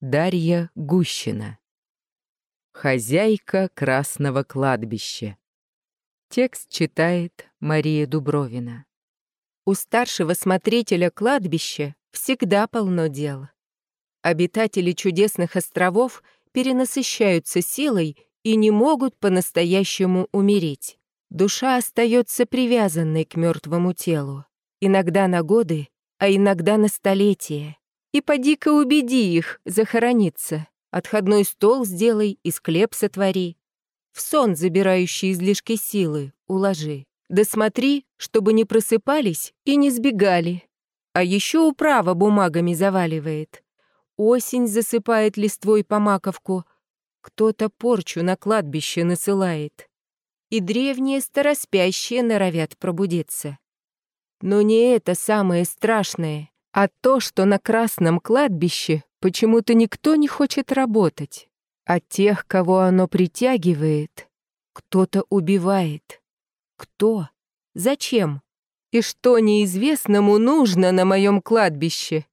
Дарья Гущина. Хозяйка Красного кладбища. Текст читает Мария Дубровина. У старшего смотрителя кладбища всегда полно дел. Обитатели чудесных островов перенасыщаются силой и не могут по-настоящему умереть. Душа остается привязанной к мертвому телу. Иногда на годы, а иногда на столетия. И поди-ка убеди их захорониться. Отходной стол сделай и склеп сотвори. В сон, забирающий излишки силы, уложи. Да смотри, чтобы не просыпались и не сбегали. А еще управа бумагами заваливает. Осень засыпает листвой по маковку. Кто-то порчу на кладбище насылает. И древние староспящие норовят пробудиться. Но не это самое страшное а то, что на Красном кладбище почему-то никто не хочет работать, а тех, кого оно притягивает, кто-то убивает. Кто? Зачем? И что неизвестному нужно на моем кладбище?